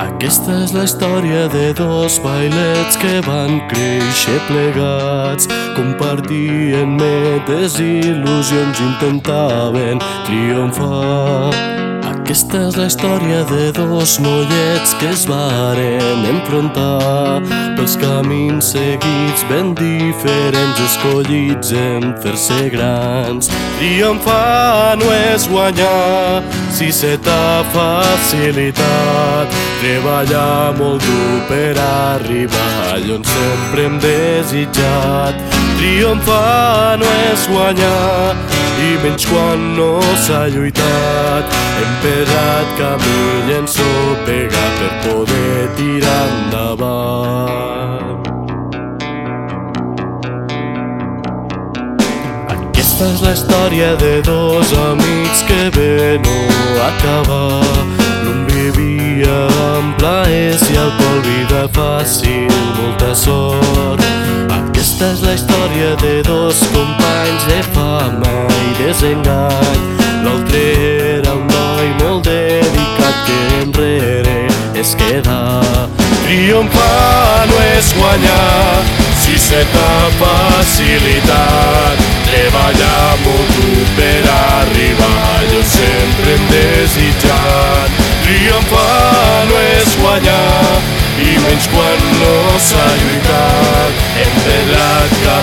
Aquesta és la història de dos bailets que van créixer plegats. Compartien metes i il·lusions, intentaven triomfar. Aquesta és la història de dos noiets que es varen enfrontar pels camins seguits ben diferents escollits en fer-se grans. Triomfar no és guanyar si se t'ha facilitat treballar molt dur per arribar allà on sempre hem desitjat. Triomfar no és guanyar i menys quan no s'ha lluitat. Hem pegat camí i ens pegar per poder tirar endavant. Aquesta és la història de dos amics que bé no acabar. Aquesta és la història de dos companys de fama i desengany. L'altre era un noi molt dedicat que enrere es queda. Triomfar no és guanyar si se t'ha facilitat. Treballar molt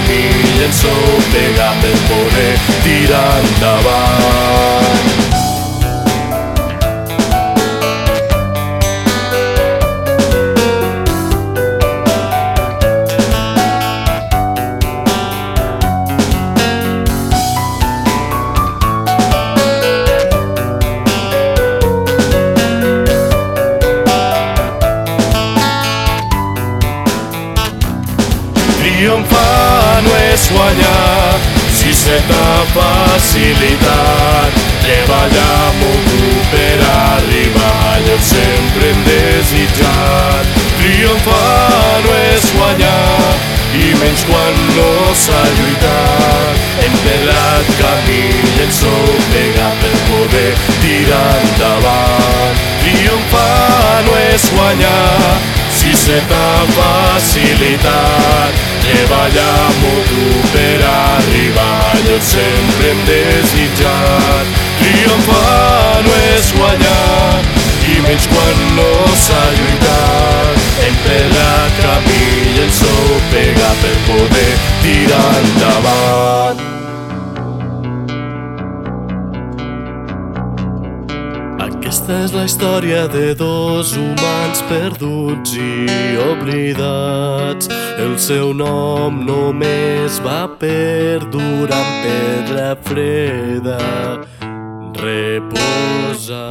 pegat camí i ens pegat per poder tirar endavant. Triomfar no és guanyar si se t'ha facilitat treballar molt dur per arribar allò sempre hem desitjat. Triomfar no és guanyar i menys quan no s'ha lluitat. Hem pegat camí i ens pegat per poder tirar endavant. Triomfar no és guanyar si se t'ha facilitat treballar molt dur per arribar allò sempre hem desitjat. Triomfar no és guanyar i menys quan no s'ha lluitat. Hem pegat camí i ens pegar per poder tirar endavant. Aquesta és la història de dos humans perduts i oblidats. El seu nom només va perdurar en pedra freda. Reposa.